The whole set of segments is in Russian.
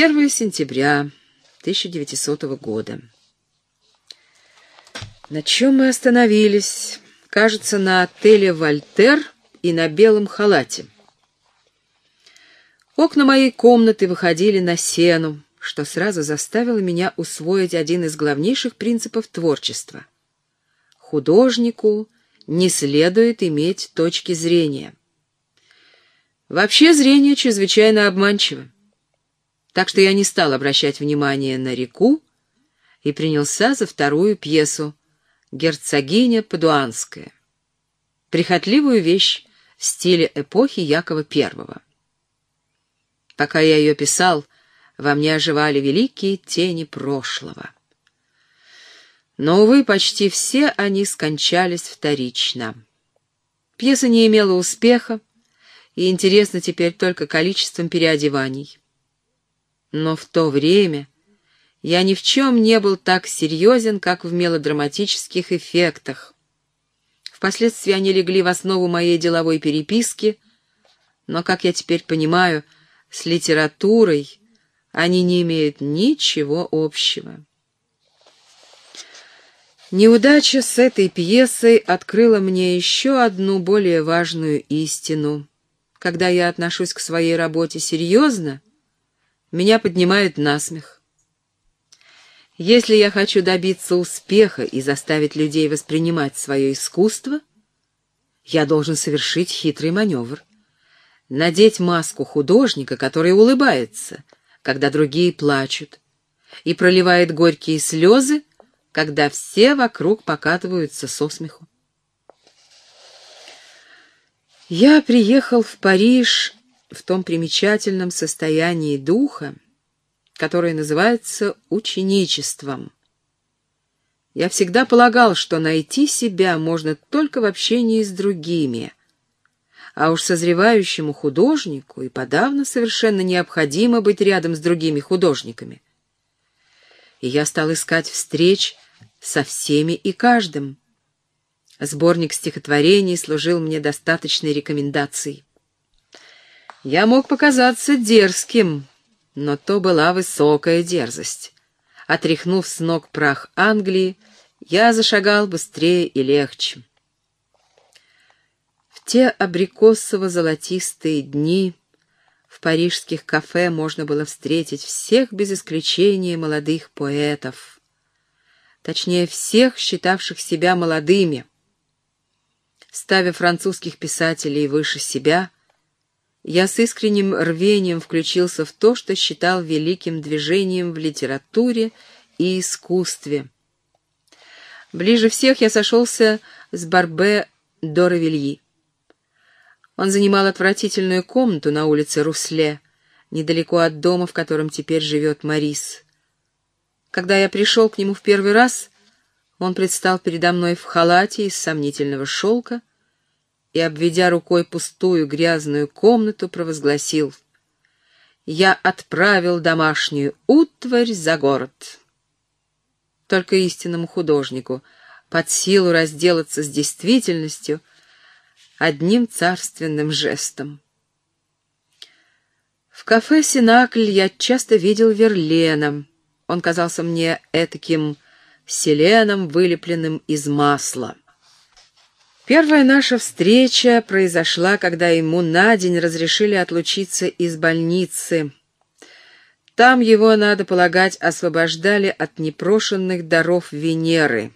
1 сентября 1900 года. На чем мы остановились? Кажется, на отеле «Вольтер» и на белом халате. Окна моей комнаты выходили на сену, что сразу заставило меня усвоить один из главнейших принципов творчества. Художнику не следует иметь точки зрения. Вообще зрение чрезвычайно обманчиво. Так что я не стал обращать внимания на реку и принялся за вторую пьесу «Герцогиня Падуанская». Прихотливую вещь в стиле эпохи Якова I. Пока я ее писал, во мне оживали великие тени прошлого. Но, увы, почти все они скончались вторично. Пьеса не имела успеха, и интересна теперь только количеством переодеваний. Но в то время я ни в чем не был так серьезен, как в мелодраматических эффектах. Впоследствии они легли в основу моей деловой переписки, но, как я теперь понимаю, с литературой они не имеют ничего общего. Неудача с этой пьесой открыла мне еще одну более важную истину — когда я отношусь к своей работе серьезно, меня поднимают насмех. Если я хочу добиться успеха и заставить людей воспринимать свое искусство, я должен совершить хитрый маневр. Надеть маску художника, который улыбается, когда другие плачут, и проливает горькие слезы, когда все вокруг покатываются со смеху. Я приехал в Париж в том примечательном состоянии духа, которое называется ученичеством. Я всегда полагал, что найти себя можно только в общении с другими, а уж созревающему художнику и подавно совершенно необходимо быть рядом с другими художниками. И я стал искать встреч со всеми и каждым. Сборник стихотворений служил мне достаточной рекомендацией. Я мог показаться дерзким, но то была высокая дерзость. Отряхнув с ног прах Англии, я зашагал быстрее и легче. В те абрикосово-золотистые дни в парижских кафе можно было встретить всех без исключения молодых поэтов, точнее, всех, считавших себя молодыми — ставя французских писателей выше себя, я с искренним рвением включился в то, что считал великим движением в литературе и искусстве. Ближе всех я сошелся с Барбе Доровильи. Он занимал отвратительную комнату на улице Русле, недалеко от дома, в котором теперь живет Марис. Когда я пришел к нему в первый раз, он предстал передо мной в халате из сомнительного шелка и, обведя рукой пустую грязную комнату, провозгласил «Я отправил домашнюю утварь за город». Только истинному художнику под силу разделаться с действительностью одним царственным жестом. В кафе «Синакль» я часто видел Верлена. Он казался мне этаким селеном, вылепленным из масла. Первая наша встреча произошла, когда ему на день разрешили отлучиться из больницы. Там его, надо полагать, освобождали от непрошенных даров Венеры.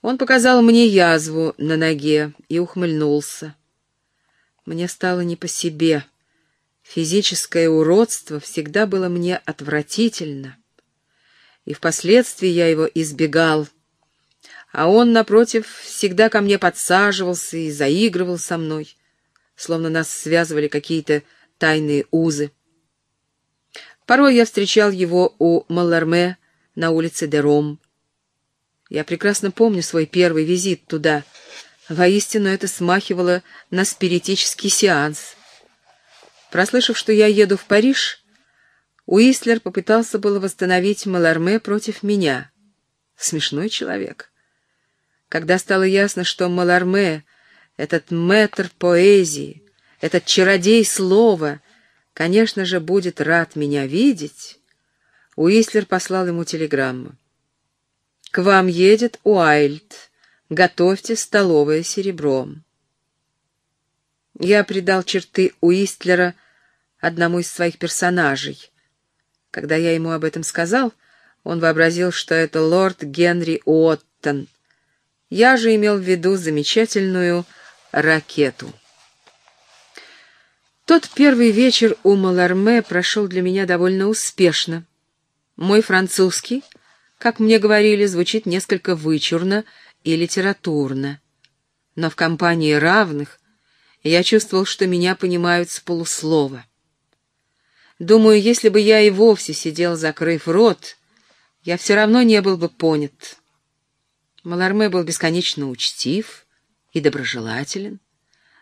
Он показал мне язву на ноге и ухмыльнулся. Мне стало не по себе. Физическое уродство всегда было мне отвратительно и впоследствии я его избегал. А он, напротив, всегда ко мне подсаживался и заигрывал со мной, словно нас связывали какие-то тайные узы. Порой я встречал его у Маларме на улице Дером. Я прекрасно помню свой первый визит туда. Воистину это смахивало на спиритический сеанс. Прослышав, что я еду в Париж, Уислер попытался было восстановить Маларме против меня. Смешной человек. Когда стало ясно, что Маларме, этот мэтр поэзии, этот чародей слова, конечно же, будет рад меня видеть, Уистлер послал ему телеграмму. «К вам едет Уайльд. Готовьте столовое серебро». Я придал черты Уистлера одному из своих персонажей. Когда я ему об этом сказал, он вообразил, что это лорд Генри Уоттон. Я же имел в виду замечательную ракету. Тот первый вечер у Маларме прошел для меня довольно успешно. Мой французский, как мне говорили, звучит несколько вычурно и литературно. Но в компании равных я чувствовал, что меня понимают с полуслова. Думаю, если бы я и вовсе сидел, закрыв рот, я все равно не был бы понят. Маларме был бесконечно учтив и доброжелателен,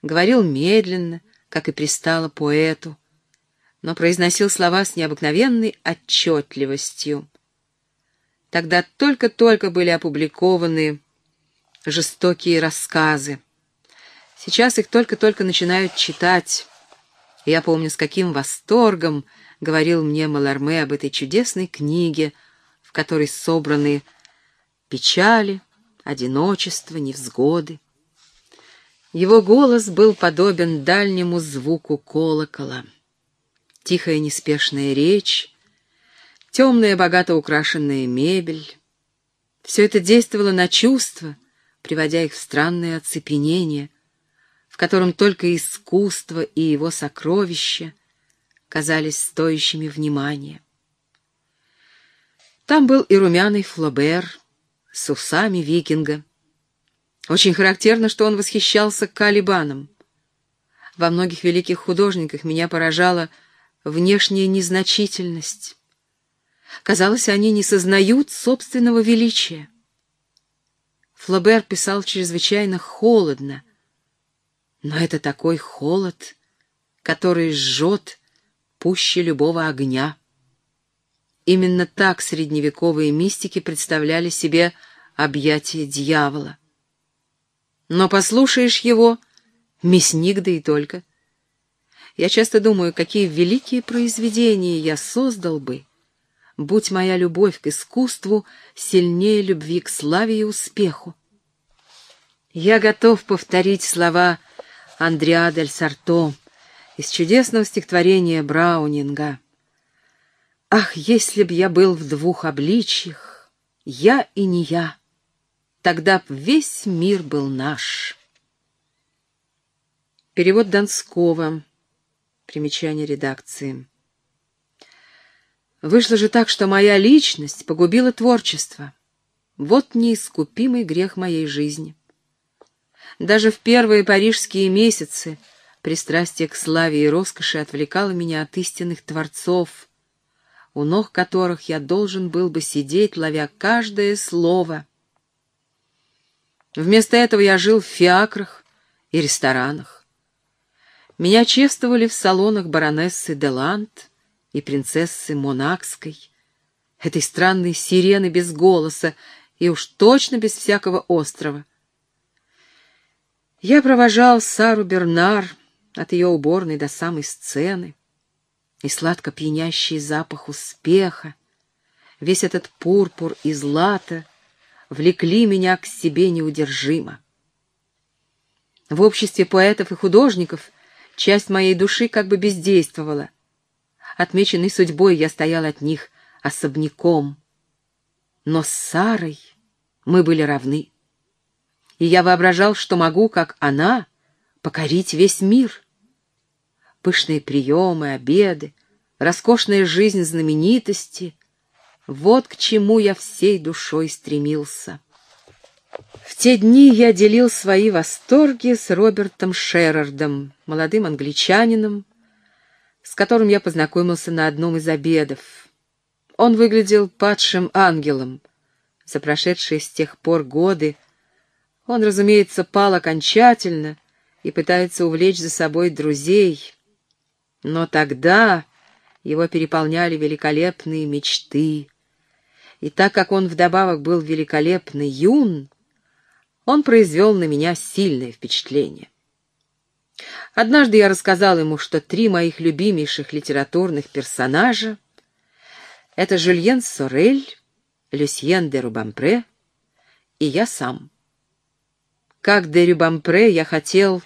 говорил медленно, как и пристало поэту, но произносил слова с необыкновенной отчетливостью. Тогда только-только были опубликованы жестокие рассказы. Сейчас их только-только начинают читать. Я помню, с каким восторгом говорил мне Маларме об этой чудесной книге, в которой собраны печали, одиночество, невзгоды. Его голос был подобен дальнему звуку колокола. Тихая неспешная речь, темная богато украшенная мебель — все это действовало на чувства, приводя их в странное оцепенение, в котором только искусство и его сокровища казались стоящими внимания. Там был и румяный Флобер с усами викинга — очень характерно, что он восхищался Калибаном. Во многих великих художниках меня поражала внешняя незначительность. Казалось, они не сознают собственного величия. Флобер писал чрезвычайно холодно, но это такой холод, который жжет пуще любого огня. Именно так средневековые мистики представляли себе объятие дьявола. Но послушаешь его — мясник да и только. Я часто думаю, какие великие произведения я создал бы, будь моя любовь к искусству сильнее любви к славе и успеху. Я готов повторить слова Андреа дель Сарто из чудесного стихотворения Браунинга. «Ах, если б я был в двух обличьях, я и не я!» Тогда б весь мир был наш. Перевод Донского. Примечание редакции. Вышло же так, что моя личность погубила творчество. Вот неискупимый грех моей жизни. Даже в первые парижские месяцы пристрастие к славе и роскоши отвлекало меня от истинных творцов, у ног которых я должен был бы сидеть, ловя каждое слово — Вместо этого я жил в фиакрах и ресторанах. Меня чествовали в салонах баронессы Делант и принцессы Монакской, этой странной сирены без голоса и уж точно без всякого острова. Я провожал Сару Бернар от ее уборной до самой сцены, и сладко пьянящий запах успеха, весь этот пурпур и злато — влекли меня к себе неудержимо. В обществе поэтов и художников часть моей души как бы бездействовала. Отмеченный судьбой я стоял от них особняком. Но с Сарой мы были равны. И я воображал, что могу, как она, покорить весь мир. Пышные приемы, обеды, роскошная жизнь знаменитости — вот к чему я всей душой стремился. В те дни я делил свои восторги с Робертом Шерардом, молодым англичанином, с которым я познакомился на одном из обедов. Он выглядел падшим ангелом. За прошедшие с тех пор годы он, разумеется, пал окончательно и пытается увлечь за собой друзей. Но тогда его переполняли великолепные мечты — и так как он вдобавок был великолепный юн, он произвел на меня сильное впечатление. Однажды я рассказал ему, что три моих любимейших литературных персонажа — это Жюльен Сорель, Люсьен де Рубампре и я сам. Как де Рубампре я хотел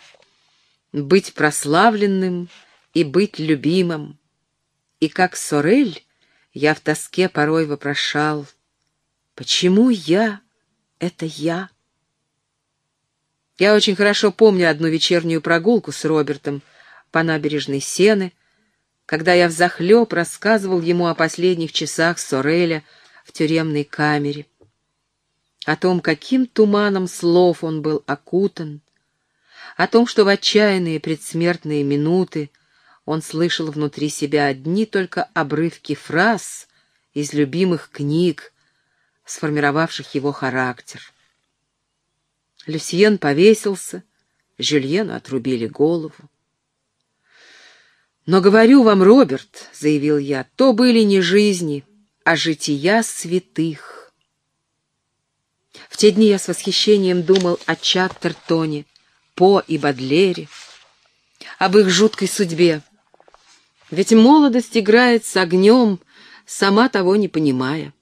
быть прославленным и быть любимым, и как Сорель я в тоске порой вопрошал, почему я — это я? Я очень хорошо помню одну вечернюю прогулку с Робертом по набережной Сены, когда я взахлеб рассказывал ему о последних часах Сореля в тюремной камере, о том, каким туманом слов он был окутан, о том, что в отчаянные предсмертные минуты он слышал внутри себя одни только обрывки фраз из любимых книг, сформировавших его характер. Люсьен повесился, Жюльену отрубили голову. «Но говорю вам, Роберт, — заявил я, — то были не жизни, а жития святых». В те дни я с восхищением думал о Чаттертоне, По и Бадлере, об их жуткой судьбе. Ведь молодость играет с огнем, сама того не понимая.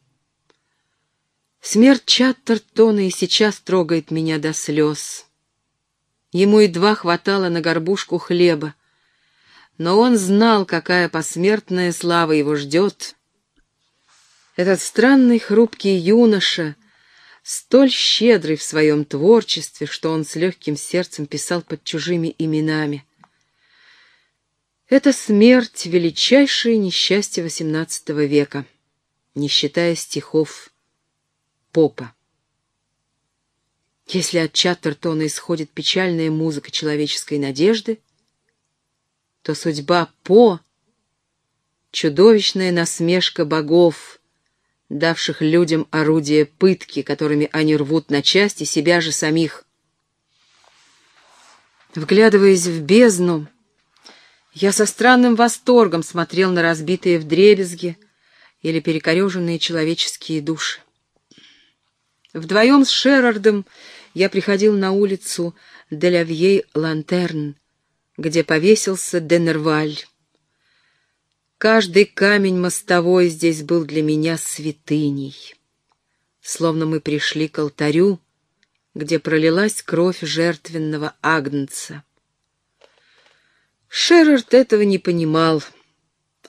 Смерть Чаттертона и сейчас трогает меня до слез. Ему едва хватало на горбушку хлеба, но он знал, какая посмертная слава его ждет. Этот странный хрупкий юноша, столь щедрый в своем творчестве, что он с легким сердцем писал под чужими именами. Это смерть — величайшее несчастье XVIII века, не считая стихов Попа. Если от Чаттертона исходит печальная музыка человеческой надежды, то судьба По — чудовищная насмешка богов, давших людям орудия пытки, которыми они рвут на части себя же самих. Вглядываясь в бездну, я со странным восторгом смотрел на разбитые вдребезги или перекореженные человеческие души. Вдвоем с Шерардом я приходил на улицу Делявьей-Лантерн, где повесился Денерваль. Каждый камень мостовой здесь был для меня святыней. Словно мы пришли к алтарю, где пролилась кровь жертвенного агнца. Шерард этого не понимал.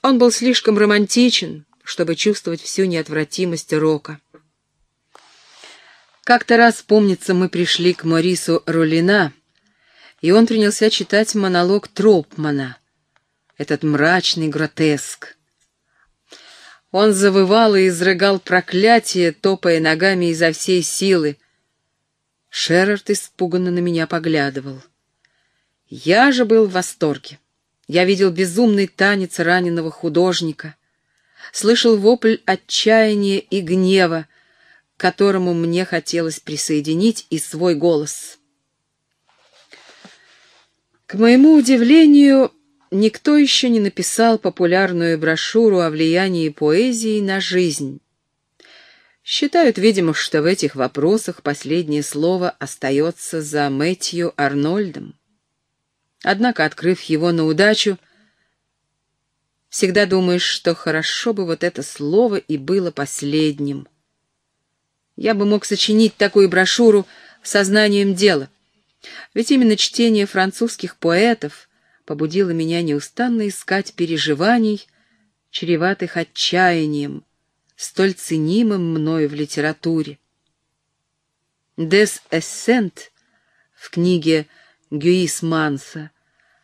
Он был слишком романтичен, чтобы чувствовать всю неотвратимость рока. Как-то раз, помнится, мы пришли к Морису Рулина, и он принялся читать монолог Тропмана, этот мрачный гротеск. Он завывал и изрыгал проклятие, топая ногами изо всей силы. Шерард испуганно на меня поглядывал. Я же был в восторге. Я видел безумный танец раненого художника, слышал вопль отчаяния и гнева, к которому мне хотелось присоединить и свой голос. К моему удивлению, никто еще не написал популярную брошюру о влиянии поэзии на жизнь. Считают, видимо, что в этих вопросах последнее слово остается за Мэтью Арнольдом. Однако, открыв его на удачу, всегда думаешь, что хорошо бы вот это слово и было последним — я бы мог сочинить такую брошюру сознанием дела. Ведь именно чтение французских поэтов побудило меня неустанно искать переживаний, чреватых отчаянием, столь ценимым мною в литературе. Дес Эссент в книге Гюис Манса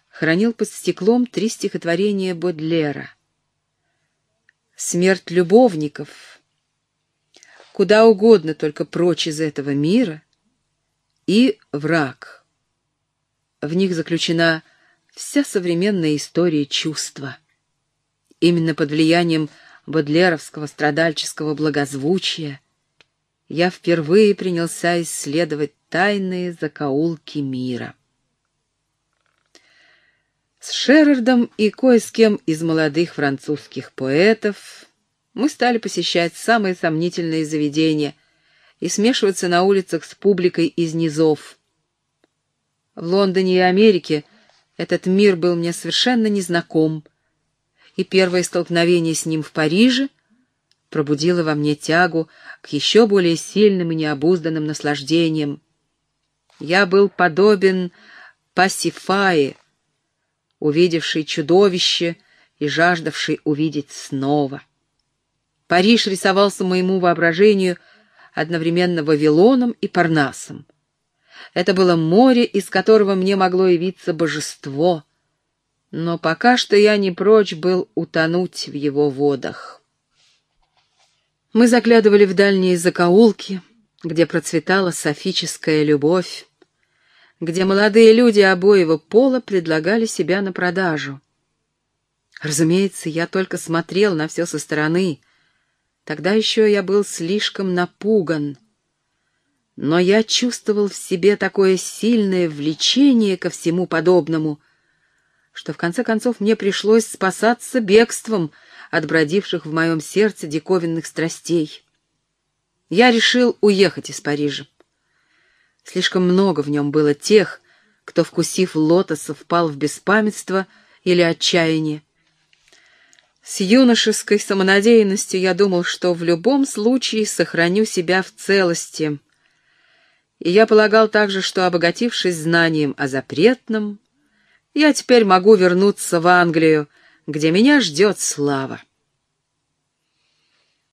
хранил под стеклом три стихотворения Бодлера. «Смерть любовников» куда угодно, только прочь из этого мира, и враг. В них заключена вся современная история чувства. Именно под влиянием бодлеровского страдальческого благозвучия я впервые принялся исследовать тайные закоулки мира. С Шерардом и кое с кем из молодых французских поэтов мы стали посещать самые сомнительные заведения и смешиваться на улицах с публикой из низов. В Лондоне и Америке Этот мир был мне совершенно незнаком, и первое столкновение с ним в Париже пробудило во мне тягу к еще более сильным и необузданным наслаждениям. Я был подобен Пасифае, увидевшей чудовище и жаждавшей увидеть снова. Париж рисовался моему воображению одновременно Вавилоном и Парнасом. Это было море, из которого мне могло явиться божество, но пока что я не прочь был утонуть в его водах. Мы заглядывали в дальние закоулки, где процветала софическая любовь, где молодые люди обоего пола предлагали себя на продажу. Разумеется, я только смотрел на все со стороны. Тогда еще я был слишком напуган. Но я чувствовал в себе такое сильное влечение ко всему подобному, что в конце концов мне пришлось спасаться бегством от бродивших в моем сердце диковинных страстей. Я решил уехать из Парижа. Слишком много в нем было тех, кто, вкусив лотоса, впал в беспамятство или отчаяние. С юношеской самонадеянностью я думал, что в любом случае сохраню себя в целости. И я полагал также, что, обогатившись знанием о запретном, я теперь могу вернуться в Англию, где меня ждет слава.